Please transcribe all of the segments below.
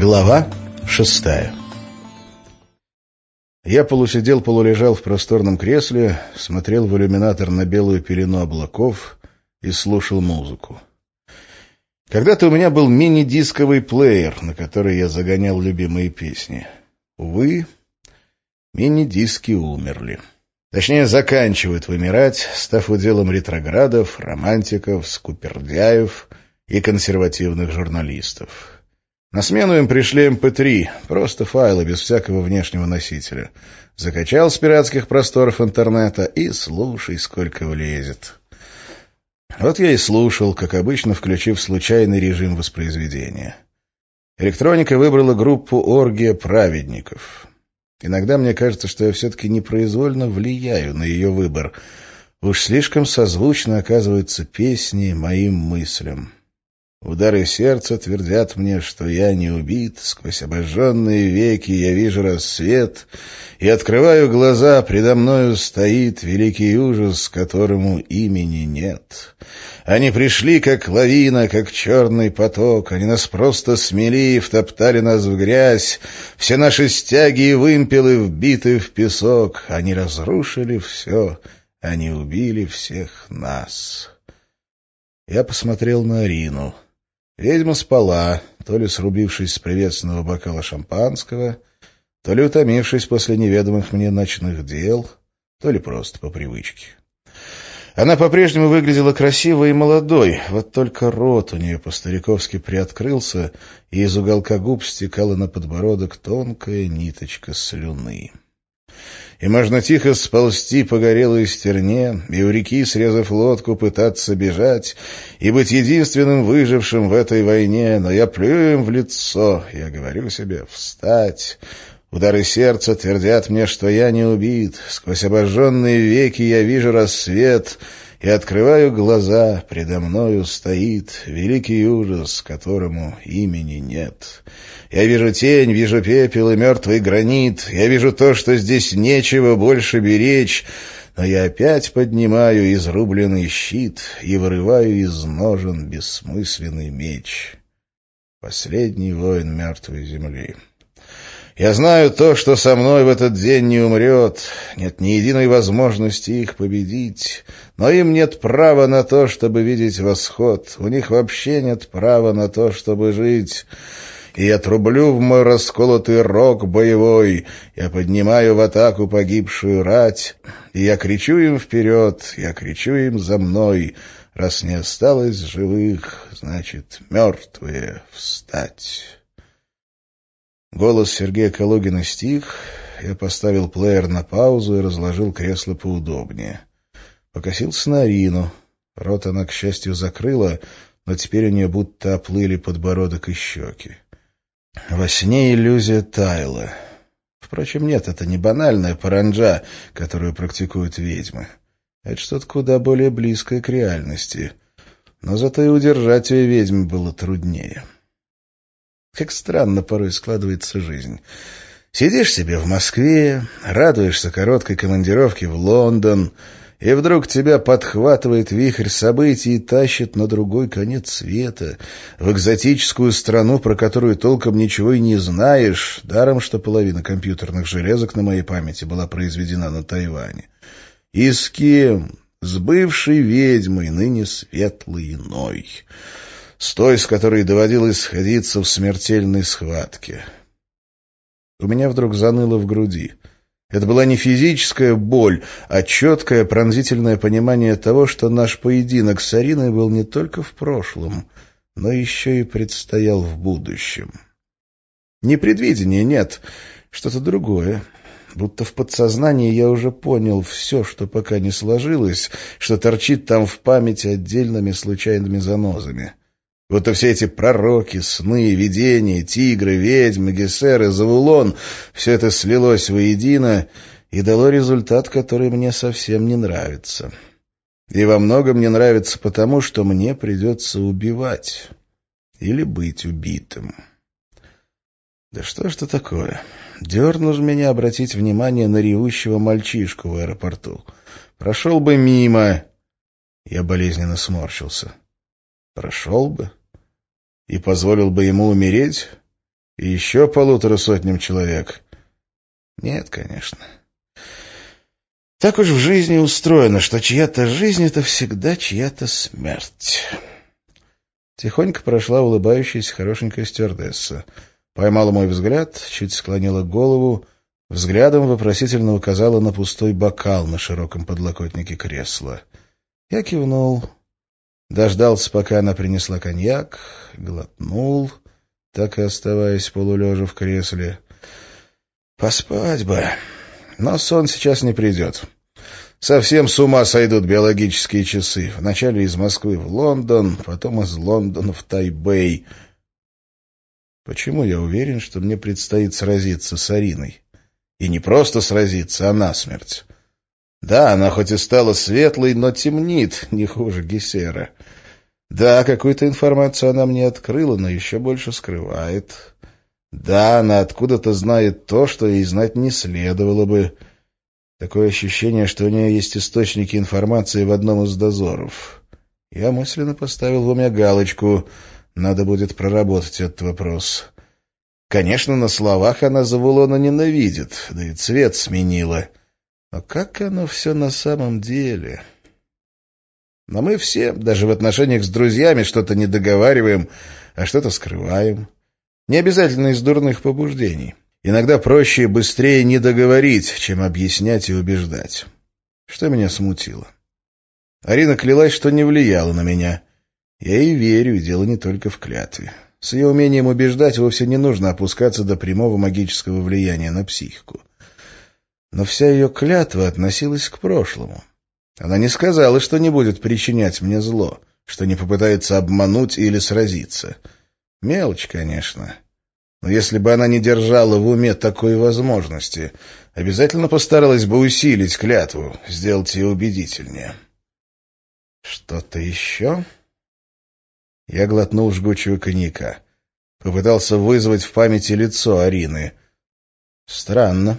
Глава шестая Я полусидел, полулежал в просторном кресле, смотрел в иллюминатор на белую пелену облаков и слушал музыку. Когда-то у меня был мини-дисковый плеер, на который я загонял любимые песни. Увы, мини-диски умерли. Точнее, заканчивают вымирать, став уделом ретроградов, романтиков, скупердяев и консервативных журналистов. На смену им пришли MP3, эм просто файлы без всякого внешнего носителя. Закачал с пиратских просторов интернета и слушай, сколько влезет. Вот я и слушал, как обычно, включив случайный режим воспроизведения. Электроника выбрала группу «Оргия праведников». Иногда мне кажется, что я все-таки непроизвольно влияю на ее выбор. Уж слишком созвучно оказываются песни моим мыслям. Удары сердца твердят мне, что я не убит, сквозь обожженные веки я вижу рассвет, и открываю глаза, предо мною стоит великий ужас, которому имени нет. Они пришли, как лавина, как черный поток, они нас просто смели и втоптали нас в грязь, все наши стяги и вымпелы вбиты в песок, они разрушили все, они убили всех нас. Я посмотрел на Арину. Ведьма спала, то ли срубившись с приветственного бокала шампанского, то ли утомившись после неведомых мне ночных дел, то ли просто по привычке. Она по-прежнему выглядела красивой и молодой, вот только рот у нее по-стариковски приоткрылся, и из уголка губ стекала на подбородок тонкая ниточка слюны и можно тихо сползти по горелой стерне, и у реки, срезав лодку, пытаться бежать, и быть единственным выжившим в этой войне, но я плюю им в лицо, я говорю себе «встать». Удары сердца твердят мне, что я не убит, сквозь обожженные веки я вижу рассвет — и открываю глаза, предо мною стоит великий ужас, которому имени нет. Я вижу тень, вижу пепел и мертвый гранит, я вижу то, что здесь нечего больше беречь, но я опять поднимаю изрубленный щит и вырываю из ножен бессмысленный меч. Последний воин мертвой земли. Я знаю то, что со мной в этот день не умрет. Нет ни единой возможности их победить. Но им нет права на то, чтобы видеть восход. У них вообще нет права на то, чтобы жить. И я трублю в мой расколотый рог боевой. Я поднимаю в атаку погибшую рать. И я кричу им вперед, я кричу им за мной. Раз не осталось живых, значит, мертвые встать». Голос Сергея Калугина стих, я поставил плеер на паузу и разложил кресло поудобнее. Покосился на Арину. Рот она, к счастью, закрыла, но теперь у нее будто оплыли подбородок и щеки. Во сне иллюзия таяла. Впрочем, нет, это не банальная паранджа, которую практикуют ведьмы. Это что-то куда более близкое к реальности. Но зато и удержать ее ведьм было труднее. Как странно порой складывается жизнь. Сидишь себе в Москве, радуешься короткой командировке в Лондон, и вдруг тебя подхватывает вихрь событий и тащит на другой конец света, в экзотическую страну, про которую толком ничего и не знаешь, даром, что половина компьютерных железок на моей памяти была произведена на Тайване. И с кем? С бывшей ведьмой, ныне светлой иной с той, с которой доводилось сходиться в смертельной схватке. У меня вдруг заныло в груди. Это была не физическая боль, а четкое пронзительное понимание того, что наш поединок с Ариной был не только в прошлом, но еще и предстоял в будущем. Не предвидение, нет, что-то другое. Будто в подсознании я уже понял все, что пока не сложилось, что торчит там в памяти отдельными случайными занозами. Вот все эти пророки, сны, видения, тигры, ведьмы, гессеры, завулон — все это слилось воедино и дало результат, который мне совсем не нравится. И во многом не нравится потому, что мне придется убивать или быть убитым. Да что ж это такое? Дернул же меня обратить внимание на ревущего мальчишку в аэропорту. Прошел бы мимо. Я болезненно сморщился. Прошел бы и позволил бы ему умереть? И еще полутора сотням человек. Нет, конечно. Так уж в жизни устроено, что чья-то жизнь — это всегда чья-то смерть. Тихонько прошла улыбающаяся хорошенькая стюардесса. Поймала мой взгляд, чуть склонила голову, взглядом вопросительно указала на пустой бокал на широком подлокотнике кресла. Я кивнул, дождался, пока она принесла коньяк, глотнул, так и оставаясь полулежа в кресле. Поспать бы, но сон сейчас не придет. Совсем с ума сойдут биологические часы. Вначале из Москвы в Лондон, потом из Лондона в Тайбэй. Почему я уверен, что мне предстоит сразиться с Ариной? И не просто сразиться, а насмерть. Да, она хоть и стала светлой, но темнит, не хуже Гессера. Да, какую-то информацию она мне открыла, но еще больше скрывает. Да, она откуда-то знает то, что ей знать не следовало бы. Такое ощущение, что у нее есть источники информации в одном из дозоров. Я мысленно поставил в уме галочку. Надо будет проработать этот вопрос. Конечно, на словах она Завулона ненавидит, да и цвет сменила. Но как оно все на самом деле? Но мы все, даже в отношениях с друзьями, что-то не договариваем, а что-то скрываем. Не обязательно из дурных побуждений. Иногда проще и быстрее не договорить, чем объяснять и убеждать. Что меня смутило? Арина клялась, что не влияла на меня. Я ей верю, и дело не только в клятве. С ее умением убеждать вовсе не нужно опускаться до прямого магического влияния на психику. Но вся ее клятва относилась к прошлому. Она не сказала, что не будет причинять мне зло, что не попытается обмануть или сразиться. Мелочь, конечно. Но если бы она не держала в уме такой возможности, обязательно постаралась бы усилить клятву, сделать ее убедительнее. Что-то еще? Я глотнул жгучего коньяка. Попытался вызвать в памяти лицо Арины. Странно.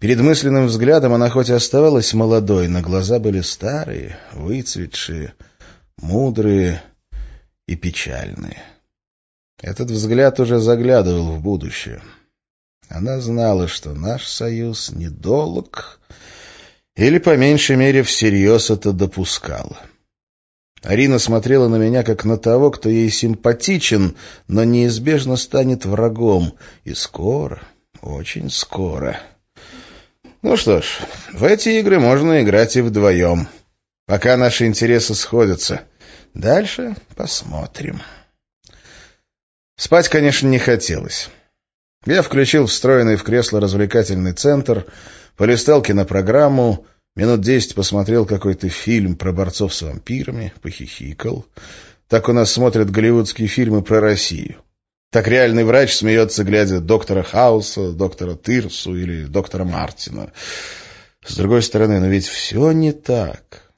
Перед мысленным взглядом она хоть и оставалась молодой, но глаза были старые, выцветшие, мудрые и печальные. Этот взгляд уже заглядывал в будущее. Она знала, что наш союз недолг, или, по меньшей мере, всерьез это допускала. Арина смотрела на меня, как на того, кто ей симпатичен, но неизбежно станет врагом. И скоро, очень скоро. Ну что ж, в эти игры можно играть и вдвоем, пока наши интересы сходятся. Дальше посмотрим». Спать, конечно, не хотелось. Я включил встроенный в кресло развлекательный центр, полистал кинопрограмму, минут десять посмотрел какой-то фильм про борцов с вампирами, похихикал. Так у нас смотрят голливудские фильмы про Россию. Так реальный врач смеется, глядя доктора Хауса, доктора Тирсу или доктора Мартина. С другой стороны, но ведь все не так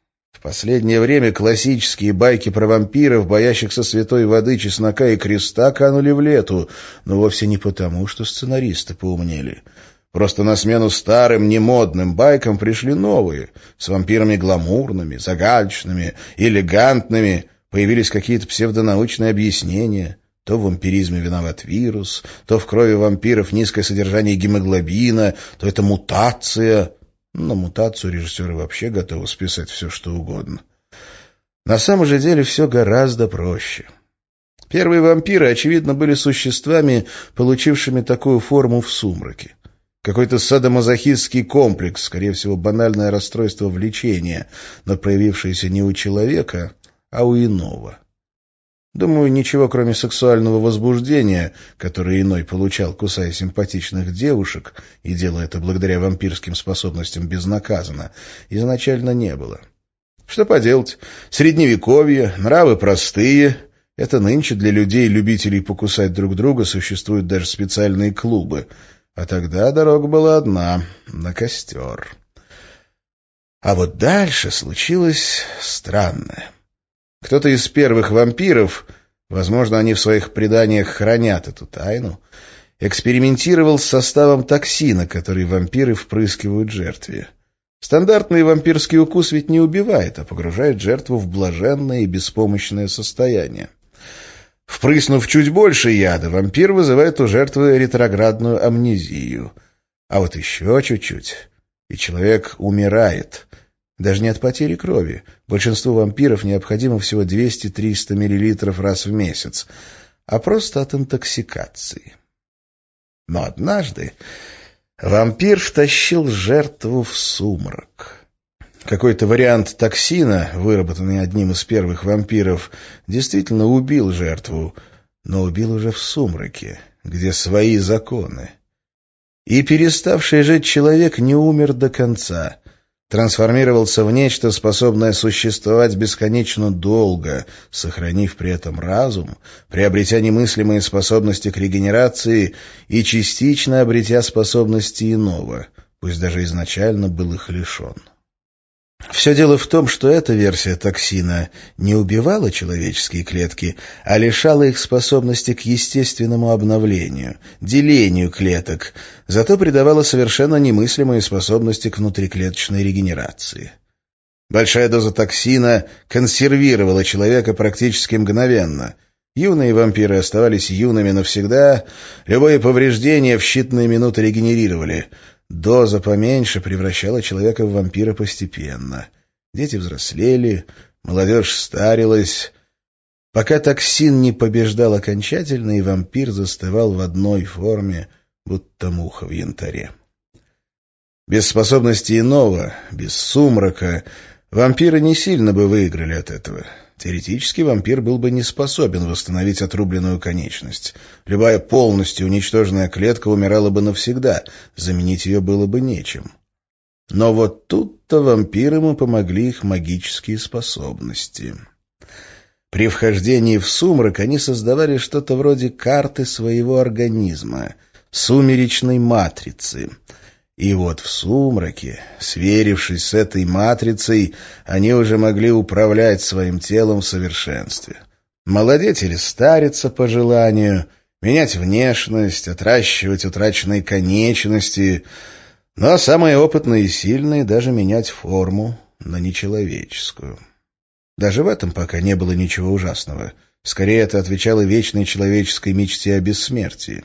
последнее время классические байки про вампиров, боящихся святой воды, чеснока и креста, канули в лету, но вовсе не потому, что сценаристы поумнели. Просто на смену старым, немодным байкам пришли новые, с вампирами гламурными, загадочными, элегантными, появились какие-то псевдонаучные объяснения. То в вампиризме виноват вирус, то в крови вампиров низкое содержание гемоглобина, то это мутация — на мутацию режиссеры вообще готовы списать все, что угодно. На самом же деле все гораздо проще. Первые вампиры, очевидно, были существами, получившими такую форму в сумраке. Какой-то садомазохистский комплекс, скорее всего, банальное расстройство влечения, но проявившееся не у человека, а у иного. Думаю, ничего кроме сексуального возбуждения, которое иной получал, кусая симпатичных девушек, и делая это благодаря вампирским способностям безнаказанно, изначально не было. Что поделать, средневековье, нравы простые. Это нынче для людей-любителей покусать друг друга существуют даже специальные клубы. А тогда дорога была одна — на костер. А вот дальше случилось странное. Кто-то из первых вампиров, возможно, они в своих преданиях хранят эту тайну, экспериментировал с составом токсина, который вампиры впрыскивают жертве. Стандартный вампирский укус ведь не убивает, а погружает жертву в блаженное и беспомощное состояние. Впрыснув чуть больше яда, вампир вызывает у жертвы ретроградную амнезию. А вот еще чуть-чуть, и человек умирает. Даже не от потери крови. Большинству вампиров необходимо всего 200-300 мл раз в месяц, а просто от интоксикации. Но однажды вампир втащил жертву в сумрак. Какой-то вариант токсина, выработанный одним из первых вампиров, действительно убил жертву, но убил уже в сумраке, где свои законы. И переставший жить человек не умер до конца, трансформировался в нечто, способное существовать бесконечно долго, сохранив при этом разум, приобретя немыслимые способности к регенерации и частично обретя способности иного, пусть даже изначально был их лишен. Все дело в том, что эта версия токсина не убивала человеческие клетки, а лишала их способности к естественному обновлению, делению клеток, зато придавала совершенно немыслимые способности к внутриклеточной регенерации. Большая доза токсина консервировала человека практически мгновенно. Юные вампиры оставались юными навсегда, любое повреждение в считанные минуты регенерировали — Доза поменьше превращала человека в вампира постепенно. Дети взрослели, молодежь старилась. Пока токсин не побеждал окончательно, и вампир застывал в одной форме, будто муха в янтаре. Без способности иного, без сумрака, вампиры не сильно бы выиграли от этого. Теоретически вампир был бы не способен восстановить отрубленную конечность. Любая полностью уничтоженная клетка умирала бы навсегда, заменить ее было бы нечем. Но вот тут-то вампиры ему помогли их магические способности. При вхождении в сумрак они создавали что-то вроде карты своего организма, сумеречной матрицы — и вот в сумраке, сверившись с этой матрицей, они уже могли управлять своим телом в совершенстве. Молодеть или стариться по желанию, менять внешность, отращивать утраченные конечности, но самые опытные и сильные даже менять форму на нечеловеческую. Даже в этом пока не было ничего ужасного. Скорее, это отвечало вечной человеческой мечте о бессмертии.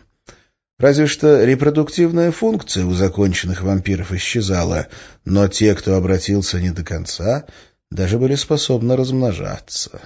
Разве что репродуктивная функция у законченных вампиров исчезала, но те, кто обратился не до конца, даже были способны размножаться.